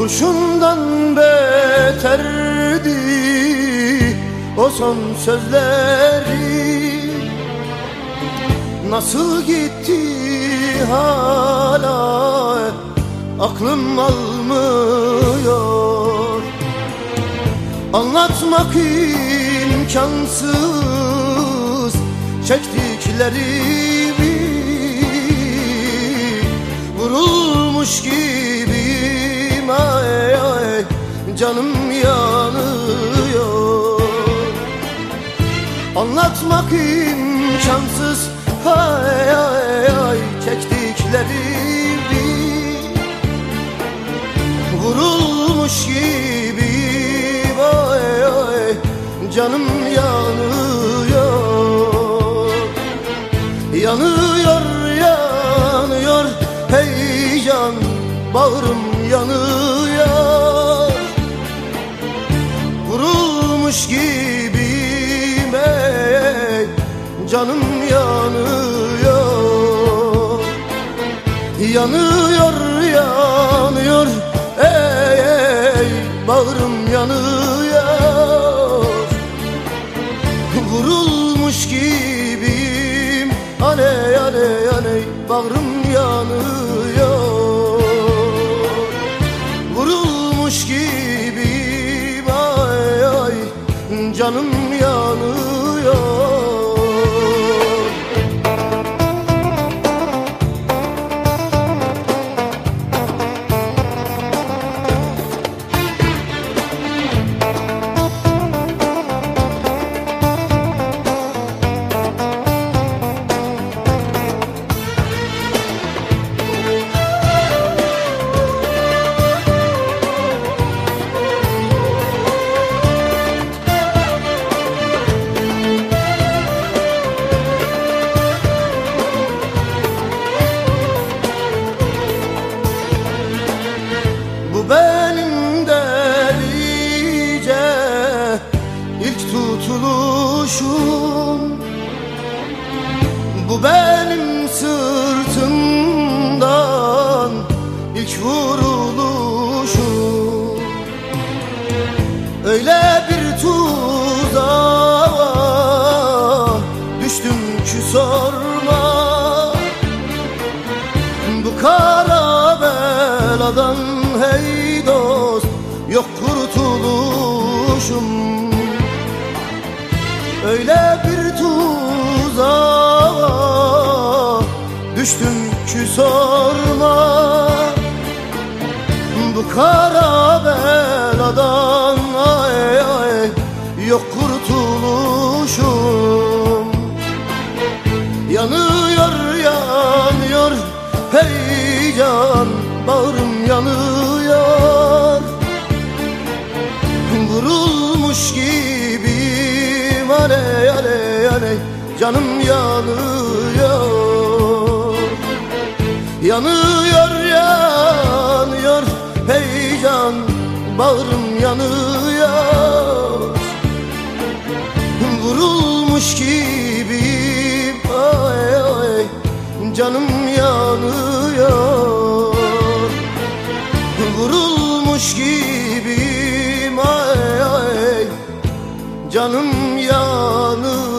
Kurşundan beterdi o son sözleri. Nasıl gitti hala aklım almıyor. Anlatmak imkansız çektiklerimi. Vurulmuş gibiyim canım yanıyor. Anlatmak imkansız ay ay ay çektiklerimi Vurulmuş gibiyim ay ay canım yanıyor. Yanıyor yanıyor hey can bağrım yanıyor canım yanıyor Yanıyor yanıyor. Ey ey bağrım yanıyor. Vurulmuş gibiyim. Aley aley aley bağrım yanıyor. Vurulmuş gibiyim. Ay ay canım tutuluşum Bu benim sırtımdan ilk vuruluşum. Öyle bir Öyle bir tuzağa düştüm ki sorma. Bu kara canım yanıyor. Yanıyor yanıyor. Hey can bağrım yanıyor. Vurulmuş gibiyim ay ay canım yanıyor. Vurulmuş gibiyim ay ay canım yanıyor